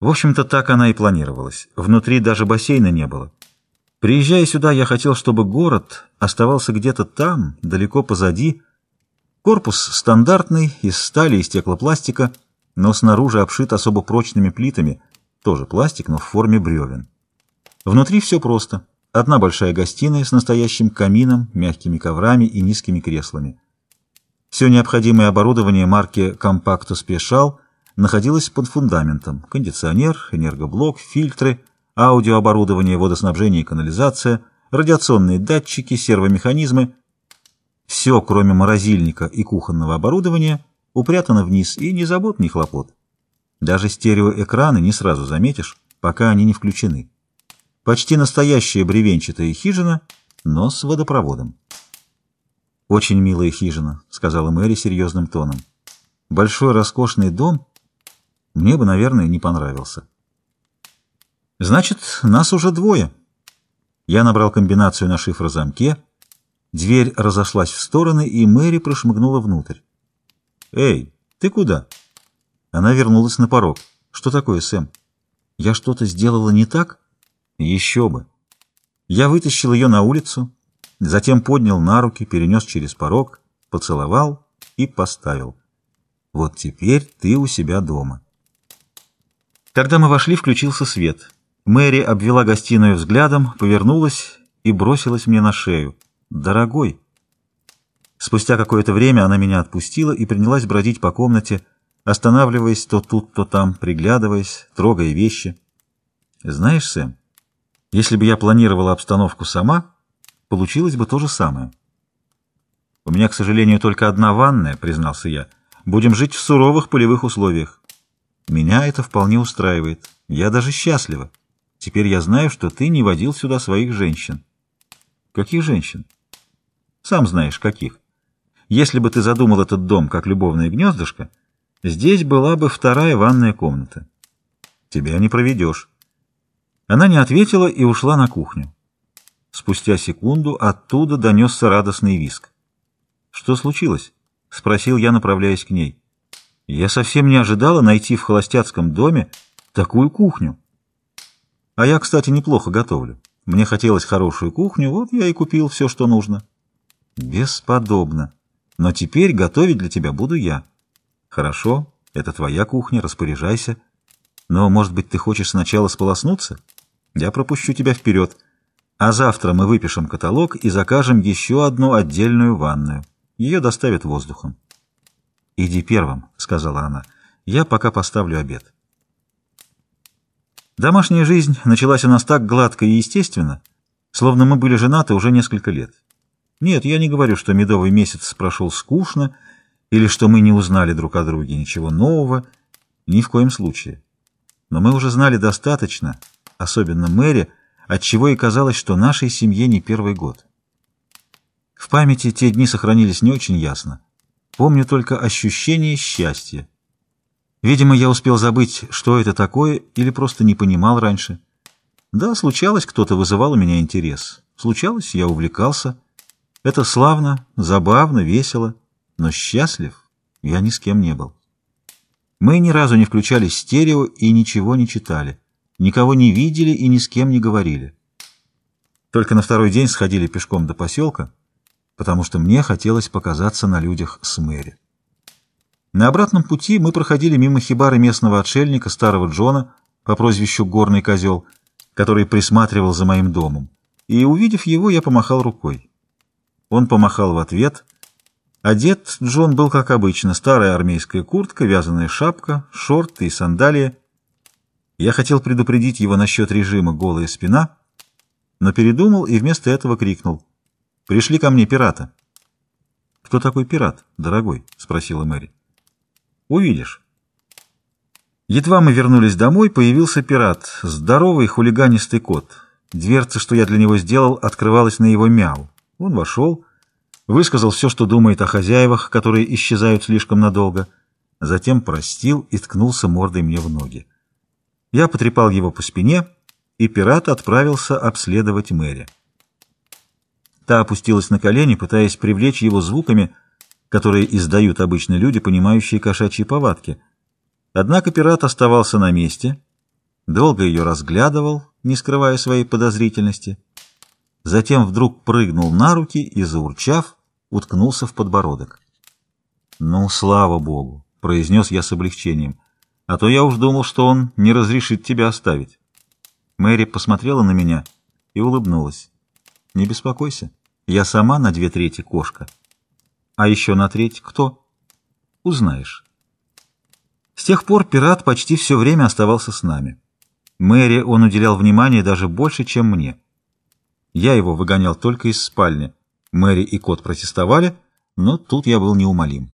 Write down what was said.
В общем-то, так она и планировалась. Внутри даже бассейна не было. Приезжая сюда, я хотел, чтобы город оставался где-то там, далеко позади. Корпус стандартный, из стали и стеклопластика, но снаружи обшит особо прочными плитами, тоже пластик, но в форме бревен. Внутри все просто. Одна большая гостиная с настоящим камином, мягкими коврами и низкими креслами. Все необходимое оборудование марки Compacto Special находилось под фундаментом. Кондиционер, энергоблок, фильтры, аудиооборудование, водоснабжение и канализация, радиационные датчики, сервомеханизмы. Все, кроме морозильника и кухонного оборудования, упрятано вниз, и ни забот, ни хлопот. Даже стереоэкраны не сразу заметишь, пока они не включены. Почти настоящая бревенчатая хижина, но с водопроводом. «Очень милая хижина», — сказала Мэри серьезным тоном. «Большой роскошный дом мне бы, наверное, не понравился». «Значит, нас уже двое». Я набрал комбинацию на шифрозамке, дверь разошлась в стороны, и Мэри прошмыгнула внутрь. «Эй, ты куда?» Она вернулась на порог. «Что такое, Сэм? Я что-то сделала не так?» «Еще бы!» Я вытащил ее на улицу, затем поднял на руки, перенес через порог, поцеловал и поставил. «Вот теперь ты у себя дома». Когда мы вошли, включился свет. Мэри обвела гостиную взглядом, повернулась и бросилась мне на шею. «Дорогой!» Спустя какое-то время она меня отпустила и принялась бродить по комнате, останавливаясь то тут, то там, приглядываясь, трогая вещи. Знаешь, Сэм, если бы я планировала обстановку сама, получилось бы то же самое. У меня, к сожалению, только одна ванная, признался я. Будем жить в суровых полевых условиях. Меня это вполне устраивает. Я даже счастлива. Теперь я знаю, что ты не водил сюда своих женщин. Каких женщин? Сам знаешь, каких. Если бы ты задумал этот дом как любовное гнездышко, Здесь была бы вторая ванная комната. Тебя не проведешь. Она не ответила и ушла на кухню. Спустя секунду оттуда донесся радостный виск. «Что случилось?» — спросил я, направляясь к ней. Я совсем не ожидала найти в холостяцком доме такую кухню. А я, кстати, неплохо готовлю. Мне хотелось хорошую кухню, вот я и купил все, что нужно. Бесподобно. Но теперь готовить для тебя буду я. Хорошо, это твоя кухня, распоряжайся. Но, может быть, ты хочешь сначала сполоснуться? Я пропущу тебя вперед. А завтра мы выпишем каталог и закажем еще одну отдельную ванную. Ее доставят воздухом. «Иди первым», — сказала она. «Я пока поставлю обед». Домашняя жизнь началась у нас так гладко и естественно, словно мы были женаты уже несколько лет. Нет, я не говорю, что медовый месяц прошел скучно, или что мы не узнали друг о друге ничего нового, ни в коем случае. Но мы уже знали достаточно, особенно Мэри, отчего и казалось, что нашей семье не первый год. В памяти те дни сохранились не очень ясно. Помню только ощущение счастья. Видимо, я успел забыть, что это такое, или просто не понимал раньше. Да, случалось, кто-то вызывал у меня интерес. Случалось, я увлекался. Это славно, забавно, весело но счастлив я ни с кем не был. Мы ни разу не включали стерео и ничего не читали, никого не видели и ни с кем не говорили. Только на второй день сходили пешком до поселка, потому что мне хотелось показаться на людях с Мэри. На обратном пути мы проходили мимо хибары местного отшельника, старого Джона, по прозвищу Горный Козел, который присматривал за моим домом, и, увидев его, я помахал рукой. Он помахал в ответ — Одет Джон был, как обычно, старая армейская куртка, вязаная шапка, шорты и сандалии. Я хотел предупредить его насчет режима «голая спина», но передумал и вместо этого крикнул. «Пришли ко мне пирата». «Кто такой пират, дорогой?» — спросила Мэри. «Увидишь». Едва мы вернулись домой, появился пират, здоровый хулиганистый кот. Дверца, что я для него сделал, открывалась на его мяу. Он вошел высказал все, что думает о хозяевах, которые исчезают слишком надолго, затем простил и ткнулся мордой мне в ноги. Я потрепал его по спине, и пират отправился обследовать Мэри. Та опустилась на колени, пытаясь привлечь его звуками, которые издают обычно люди, понимающие кошачьи повадки. Однако пират оставался на месте долго ее разглядывал, не скрывая своей подозрительности. Затем вдруг прыгнул на руки и, заурчав, уткнулся в подбородок. «Ну, слава богу!» — произнес я с облегчением. «А то я уж думал, что он не разрешит тебя оставить». Мэри посмотрела на меня и улыбнулась. «Не беспокойся, я сама на две трети кошка. А еще на треть кто? Узнаешь». С тех пор пират почти все время оставался с нами. Мэри он уделял внимание даже больше, чем мне. Я его выгонял только из спальни. Мэри и кот протестовали, но тут я был неумолим.